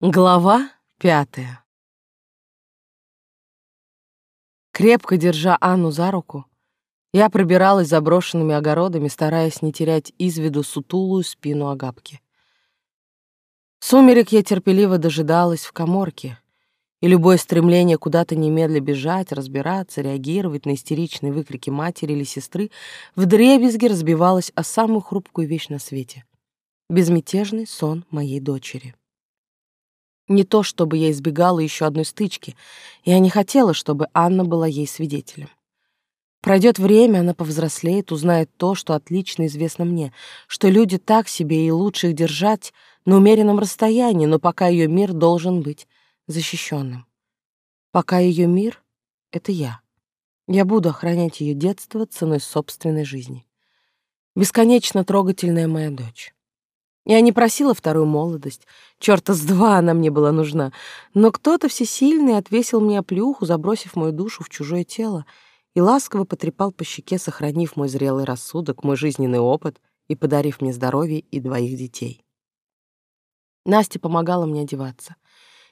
Глава пятая. Крепко держа Анну за руку, я пробиралась заброшенными огородами, стараясь не терять из виду сутулую спину Агапки. Сумерек я терпеливо дожидалась в коморке, и любое стремление куда-то немедля бежать, разбираться, реагировать на истеричные выкрики матери или сестры вдребезги разбивалось о самую хрупкую вещь на свете — безмятежный сон моей дочери. Не то, чтобы я избегала еще одной стычки. Я не хотела, чтобы Анна была ей свидетелем. Пройдет время, она повзрослеет, узнает то, что отлично известно мне, что люди так себе и лучше их держать на умеренном расстоянии, но пока ее мир должен быть защищенным. Пока ее мир — это я. Я буду охранять ее детство ценой собственной жизни. Бесконечно трогательная моя дочь. Я не просила вторую молодость. Чёрта с два она мне была нужна. Но кто-то всесильный отвесил мне оплюху, забросив мою душу в чужое тело, и ласково потрепал по щеке, сохранив мой зрелый рассудок, мой жизненный опыт и подарив мне здоровье и двоих детей. Настя помогала мне одеваться,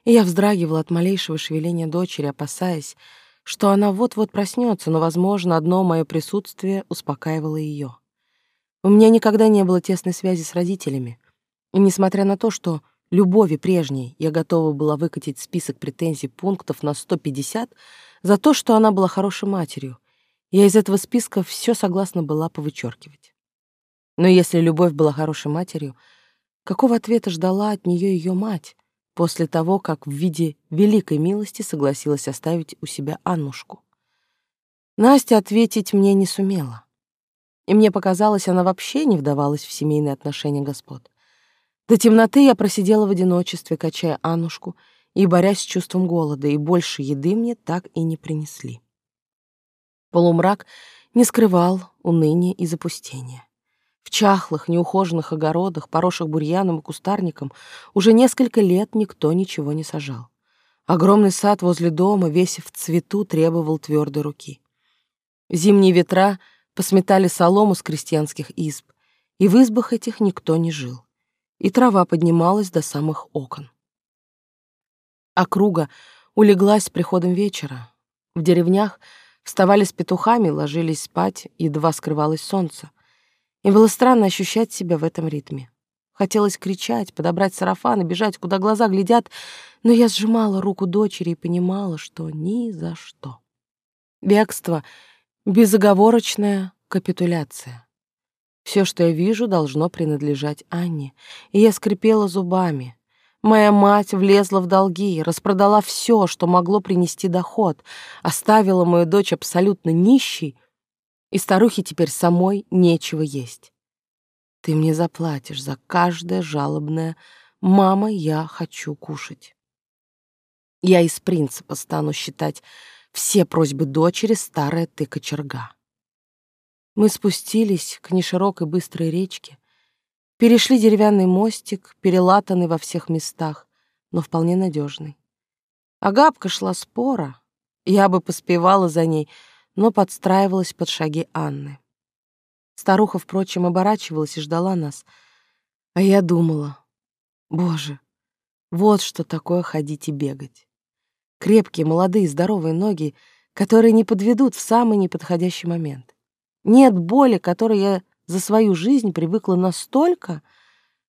и я вздрагивала от малейшего шевеления дочери, опасаясь, что она вот-вот проснется, но, возможно, одно мое присутствие успокаивало ее. У меня никогда не было тесной связи с родителями, и несмотря на то, что любови прежней я готова была выкатить список претензий пунктов на 150 за то, что она была хорошей матерью, я из этого списка все согласна была повычеркивать. Но если любовь была хорошей матерью, какого ответа ждала от нее ее мать после того, как в виде великой милости согласилась оставить у себя Аннушку? Настя ответить мне не сумела. И мне показалось, она вообще не вдавалась в семейные отношения господ. До темноты я просидела в одиночестве, качая Аннушку и борясь с чувством голода, и больше еды мне так и не принесли. Полумрак не скрывал уныния и запустения. В чахлых, неухоженных огородах, поросших бурьяном и кустарником, уже несколько лет никто ничего не сажал. Огромный сад возле дома, весь в цвету, требовал твердой руки. Зимние ветра посметали солому с крестьянских изб, и в избах этих никто не жил и трава поднималась до самых окон. Округа улеглась с приходом вечера. В деревнях вставали с петухами, ложились спать, едва скрывалось солнце. И было странно ощущать себя в этом ритме. Хотелось кричать, подобрать сарафан и бежать, куда глаза глядят, но я сжимала руку дочери и понимала, что ни за что. Бегство — безоговорочная капитуляция. Все, что я вижу, должно принадлежать Анне. И я скрипела зубами. Моя мать влезла в долги, распродала все, что могло принести доход, оставила мою дочь абсолютно нищей, и старухе теперь самой нечего есть. Ты мне заплатишь за каждое жалобное «Мама, я хочу кушать». Я из принципа стану считать все просьбы дочери старая ты кочерга. Мы спустились к неширокой быстрой речке, перешли деревянный мостик, перелатанный во всех местах, но вполне надежный. Агапка шла спора, я бы поспевала за ней, но подстраивалась под шаги Анны. Старуха, впрочем, оборачивалась и ждала нас, а я думала, боже, вот что такое ходить и бегать. Крепкие, молодые, здоровые ноги, которые не подведут в самый неподходящий момент. Нет боли, которой я за свою жизнь привыкла настолько,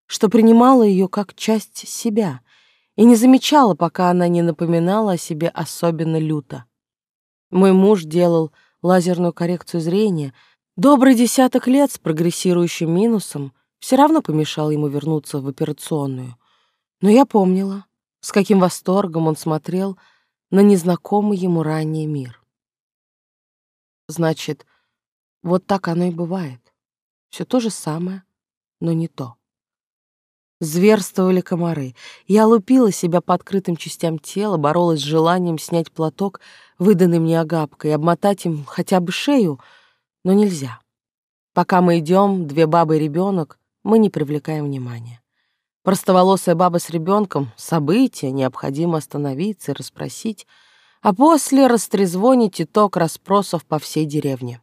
что принимала ее как часть себя и не замечала, пока она не напоминала о себе особенно люто. Мой муж делал лазерную коррекцию зрения. Добрый десяток лет с прогрессирующим минусом все равно помешал ему вернуться в операционную. Но я помнила, с каким восторгом он смотрел на незнакомый ему ранее мир. Значит, вот так оно и бывает. Все то же самое, но не то. Зверствовали комары. Я лупила себя по открытым частям тела, боролась с желанием снять платок, выданный мне агапкой, обмотать им хотя бы шею, но нельзя. Пока мы идем, две бабы и ребенок, мы не привлекаем внимания. Простоволосая баба с ребенком — событие, необходимо остановиться и расспросить, а после растрезвонить итог расспросов по всей деревне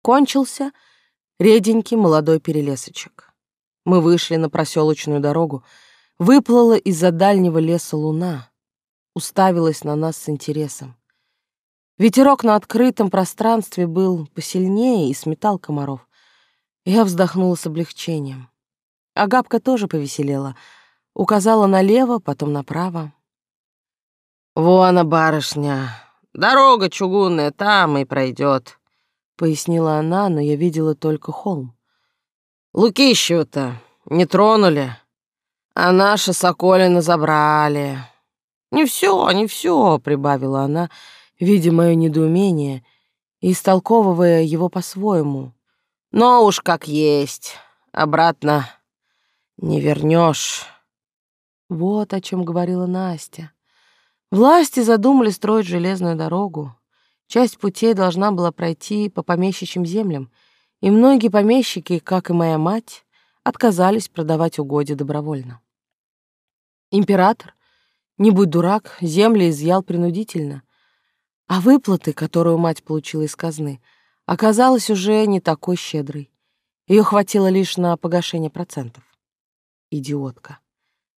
кончился реденький молодой перелесочек. Мы вышли на проселочную дорогу, выплыла из-за дальнего леса луна, уставилась на нас с интересом. Ветерок на открытом пространстве был посильнее и сметал комаров. Я вздохнула с облегчением. Агапка тоже повеселела. Указала налево, потом направо. «Вон она, барышня, дорога чугунная, там и пройдет», — пояснила она, но я видела только холм. «Лукищева-то не тронули, а наши соколины забрали». «Не все, не все», — прибавила она, видя мое недоумение и истолковывая его по-своему. «Но уж как есть, обратно не вернешь. Вот о чем говорила Настя. Власти задумали строить железную дорогу. Часть путей должна была пройти по помещичьим землям, и многие помещики, как и моя мать, отказались продавать угодья добровольно. Император, не будь дурак, земли изъял принудительно, а выплаты, которую мать получила из казны, оказалась уже не такой щедрой. Ее хватило лишь на погашение процентов. Идиотка.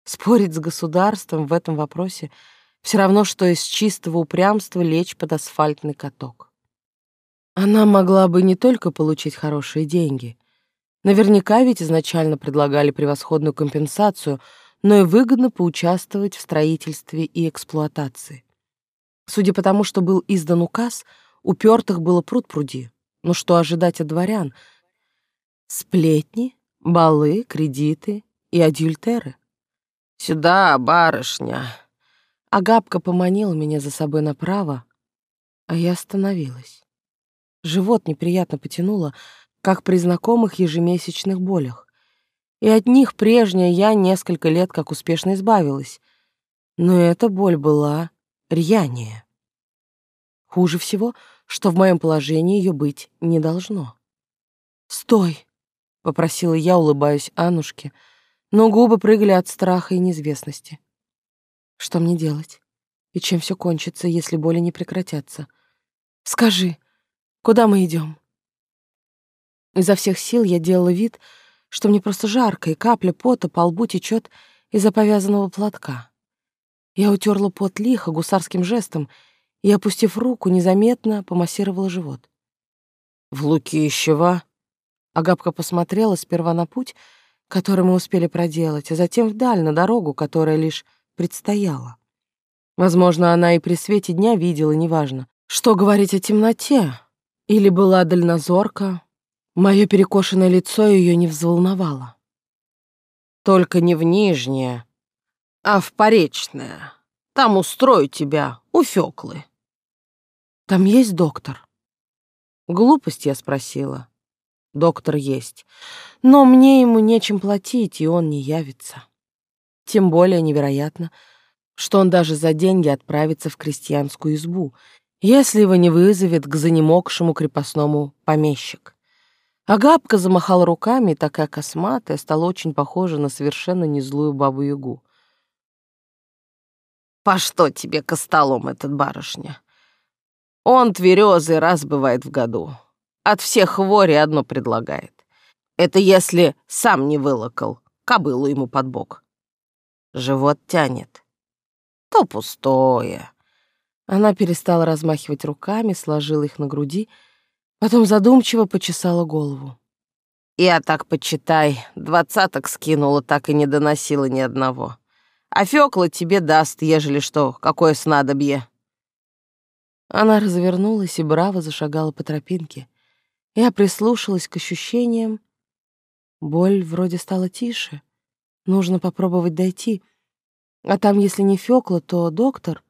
Спорить с государством в этом вопросе все равно, что из чистого упрямства лечь под асфальтный каток. Она могла бы не только получить хорошие деньги. Наверняка ведь изначально предлагали превосходную компенсацию, но и выгодно поучаствовать в строительстве и эксплуатации. Судя по тому, что был издан указ, упертых было пруд-пруди. Но что ожидать от дворян? Сплетни, балы, кредиты и адюльтеры. «Сюда, барышня!» Агапка поманила меня за собой направо, а я остановилась. Живот неприятно потянуло, как при знакомых ежемесячных болях. И от них прежняя я несколько лет как успешно избавилась. Но эта боль была рьянее. Хуже всего, что в моем положении ее быть не должно. «Стой!» — попросила я, улыбаясь Аннушке, но губы прыгали от страха и неизвестности. Что мне делать? И чем все кончится, если боли не прекратятся? Скажи, куда мы идем? Изо всех сил я делала вид, что мне просто жарко, и капля пота по лбу течет из-за повязанного платка. Я утерла пот лихо гусарским жестом и, опустив руку, незаметно помассировала живот. «В Лукищево!» Агапка посмотрела сперва на путь, который мы успели проделать, а затем вдаль, на дорогу, которая лишь предстояла. Возможно, она и при свете дня видела, неважно. Что говорить о темноте? Или была дальнозорка? Мое перекошенное лицо ее не взволновало. Только не в Нижнее, а в Поречное. Там устрою тебя, у Фёклы. Там есть доктор? Глупость я спросила. Доктор есть. Но мне ему нечем платить, и он не явится. Тем более невероятно, что он даже за деньги отправится в крестьянскую избу, если его не вызовет к занемогшему крепостному помещик. Агапка замахала руками, такая косматая, стала очень похожа на совершенно незлую бабу-ягу. «По что тебе костолом этот барышня? Он тверезый раз бывает в году. От всех хвори одно предлагает. Это если сам не вылокал, кобылу ему под бок. Живот тянет. То пустое. Она перестала размахивать руками, сложила их на груди, потом задумчиво почесала голову. Я так почитай, двадцаток скинула, так и не доносила ни одного. А Фёкла тебе даст, ежели что, какое снадобье. Она развернулась и браво зашагала по тропинке. Я прислушалась к ощущениям. Боль вроде стала тише. Нужно попробовать дойти. А там, если не Фёкла, то доктор.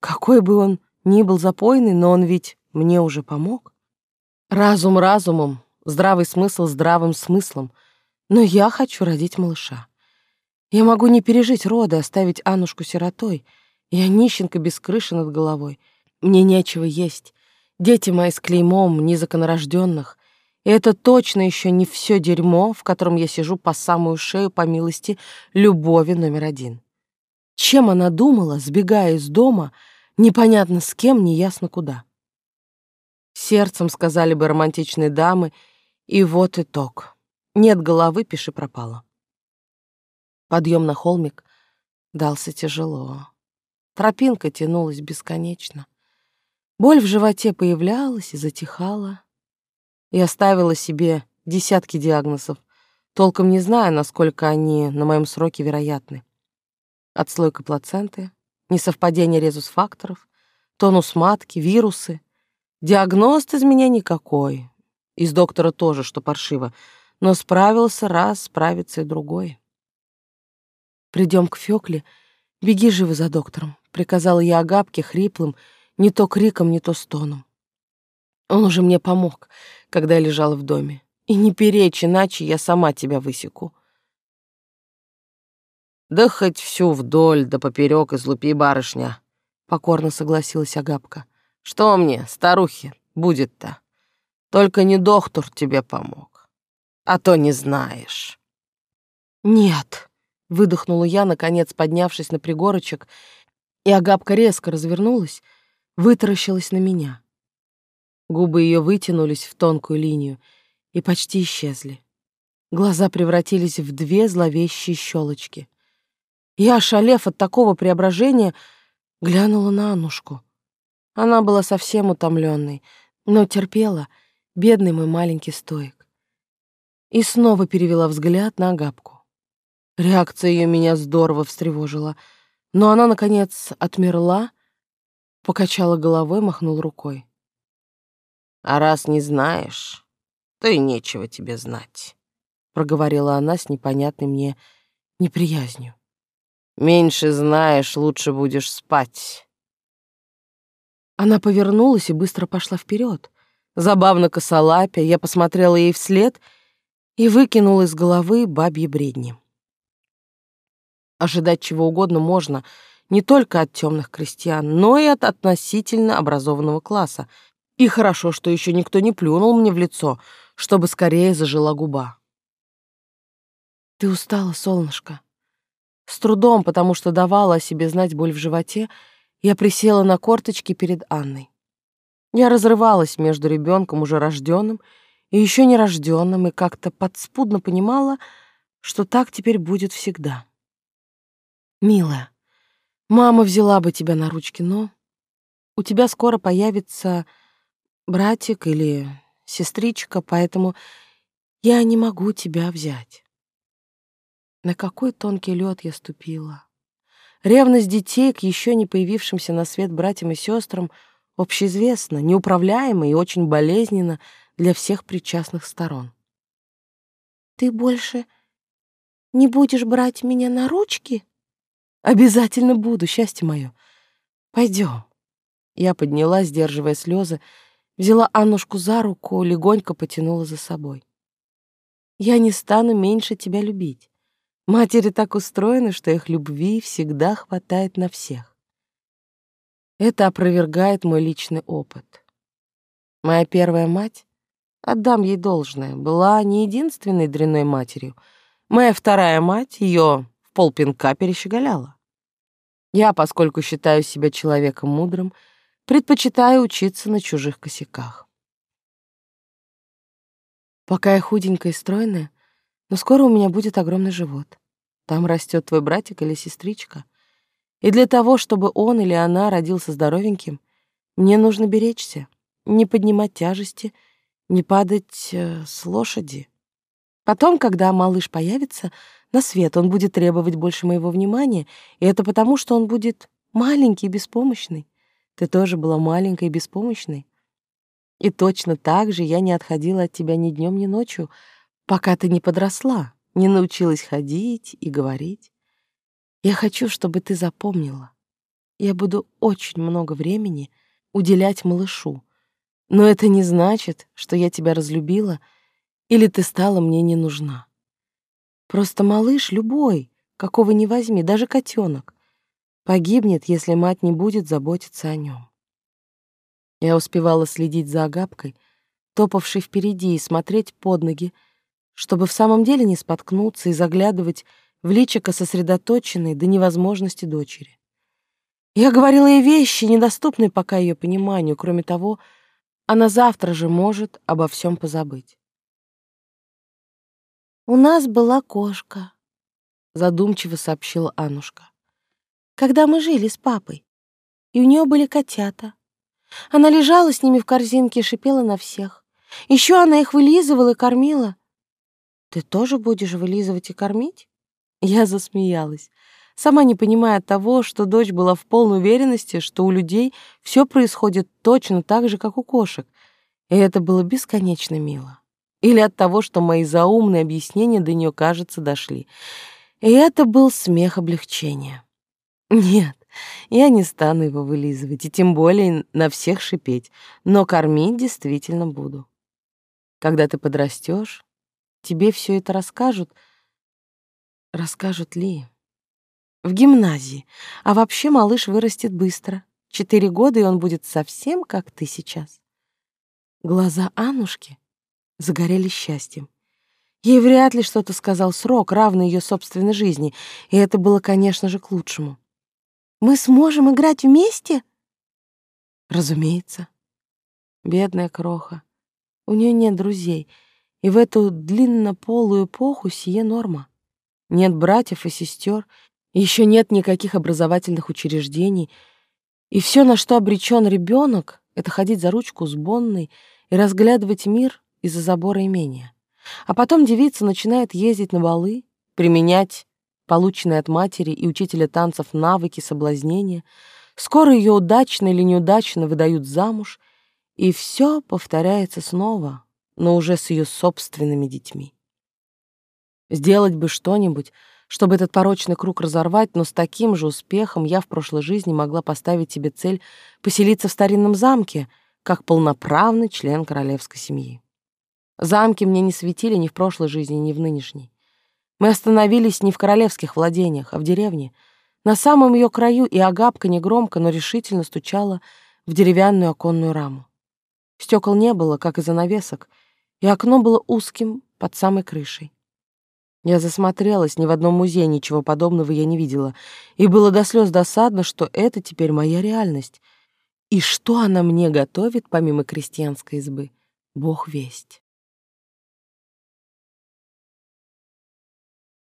Какой бы он ни был запойный, но он ведь мне уже помог. Разум разумом, здравый смысл здравым смыслом. Но я хочу родить малыша. Я могу не пережить роды, оставить Аннушку сиротой. Я нищенка без крыши над головой. Мне нечего есть. Дети мои с клеймом незаконорожденных. И это точно еще не все дерьмо, в котором я сижу по самую шею по милости любови номер один. Чем она думала, сбегая из дома, непонятно с кем, неясно куда. Сердцем, сказали бы романтичные дамы, и вот итог. Нет головы, пиши пропало. Подъем на холмик, дался тяжело. Тропинка тянулась бесконечно. Боль в животе появлялась и затихала. Я ставила себе десятки диагнозов, толком не зная, насколько они на моем сроке вероятны. Отслойка плаценты, несовпадение резус-факторов, тонус матки, вирусы. Диагноз из меня никакой. Из доктора тоже, что паршиво. Но справился раз, справится и другой. Придем к Фёкле, беги живо за доктором, приказала я Агапке хриплым, не то криком, не то стоном. Он уже мне помог, когда я лежала в доме. И не перечь, иначе я сама тебя высеку. Да хоть всю вдоль да поперек излупи, барышня, покорно согласилась Агапка. Что мне, старухи, будет-то? Только не доктор тебе помог, а то не знаешь. Нет, выдохнула я, наконец поднявшись на пригорочек, и Агапка резко развернулась, вытаращилась на меня. Губы ее вытянулись в тонкую линию и почти исчезли. Глаза превратились в две зловещие щелочки. Я, ошалев от такого преображения, глянула на Аннушку. Она была совсем утомленной, но терпела, бедный мой маленький стоик. И снова перевела взгляд на Агапку. Реакция ее меня здорово встревожила, но она, наконец, отмерла, покачала головой, махнул рукой. «А раз не знаешь, то и нечего тебе знать», — проговорила она с непонятной мне неприязнью. «Меньше знаешь, лучше будешь спать». Она повернулась и быстро пошла вперед. Забавно косолапя, я посмотрела ей вслед и выкинула из головы бабьи бредни. Ожидать чего угодно можно не только от темных крестьян, но и от относительно образованного класса — и хорошо, что еще никто не плюнул мне в лицо, чтобы скорее зажила губа. Ты устала, солнышко. С трудом, потому что давала о себе знать боль в животе, я присела на корточки перед Анной. Я разрывалась между ребенком уже рожденным и еще нерожденным, и как-то подспудно понимала, что так теперь будет всегда. Милая, мама взяла бы тебя на ручки, но у тебя скоро появится братик или сестричка, поэтому я не могу тебя взять. На какой тонкий лед я ступила. Ревность детей к еще не появившимся на свет братьям и сестрам общеизвестна, неуправляема и очень болезненна для всех причастных сторон. «Ты больше не будешь брать меня на ручки?» «Обязательно буду, счастье мое. Пойдем». Я поднялась, сдерживая слезы, взяла Аннушку за руку, легонько потянула за собой. «Я не стану меньше тебя любить. Матери так устроены, что их любви всегда хватает на всех. Это опровергает мой личный опыт. Моя первая мать, отдам ей должное, была не единственной дрянной матерью. Моя вторая мать ее полпинка перещеголяла. Я, поскольку считаю себя человеком мудрым, — Предпочитаю учиться на чужих косяках. Пока я худенькая и стройная, но скоро у меня будет огромный живот. Там растет твой братик или сестричка. И для того, чтобы он или она родился здоровеньким, мне нужно беречься, не поднимать тяжести, не падать э, с лошади. Потом, когда малыш появится на свет, он будет требовать больше моего внимания, и это потому, что он будет маленький и беспомощный. Ты тоже была маленькой и беспомощной. И точно так же я не отходила от тебя ни днем, ни ночью, пока ты не подросла, не научилась ходить и говорить. Я хочу, чтобы ты запомнила. Я буду очень много времени уделять малышу, но это не значит, что я тебя разлюбила или ты стала мне не нужна. Просто малыш любой, какого ни возьми, даже котенок, Погибнет, если мать не будет заботиться о нем. Я успевала следить за Агапкой, топавшей впереди, и смотреть под ноги, чтобы в самом деле не споткнуться и заглядывать в личико сосредоточенной до невозможности дочери. Я говорила ей вещи, недоступные пока ее пониманию, кроме того, она завтра же может обо всем позабыть. «У нас была кошка», — задумчиво сообщила Анушка. когда мы жили с папой, и у нее были котята. Она лежала с ними в корзинке и шипела на всех. Еще она их вылизывала и кормила. Ты тоже будешь вылизывать и кормить? Я засмеялась, сама не понимая того, что дочь была в полной уверенности, что у людей все происходит точно так же, как у кошек. И это было бесконечно мило. Или от того, что мои заумные объяснения до нее, кажется, дошли. И это был смех облегчения. Нет, я не стану его вылизывать, и тем более на всех шипеть, но кормить действительно буду. Когда ты подрастешь, тебе все это расскажут. Расскажут ли? В гимназии. А вообще малыш вырастет быстро. Четыре года, и он будет совсем как ты сейчас. Глаза Анушки загорели счастьем. Ей вряд ли что-то сказал срок, равный ее собственной жизни, и это было, конечно же, к лучшему. «Мы сможем играть вместе?» «Разумеется. Бедная кроха. У нее нет друзей, и в эту длиннополую эпоху сие норма. Нет братьев и сестер, еще нет никаких образовательных учреждений, и все, на что обречен ребенок, это ходить за ручку с Бонной и разглядывать мир из-за забора имения. А потом девица начинает ездить на балы, применять полученные от матери и учителя танцев навыки соблазнения. Скоро ее удачно или неудачно выдают замуж, и все повторяется снова, но уже с ее собственными детьми. Сделать бы что-нибудь, чтобы этот порочный круг разорвать, но с таким же успехом я в прошлой жизни могла поставить себе цель поселиться в старинном замке, как полноправный член королевской семьи. Замки мне не светили ни в прошлой жизни, ни в нынешней. Мы остановились не в королевских владениях, а в деревне. На самом ее краю и Агапка негромко, но решительно стучала в деревянную оконную раму. Стекол не было, как и занавесок, и окно было узким под самой крышей. Я засмотрелась, ни в одном музее ничего подобного я не видела, и было до слез досадно, что это теперь моя реальность. И что она мне готовит, помимо крестьянской избы, бог весть.